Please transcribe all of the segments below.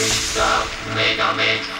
All the night is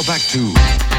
now back to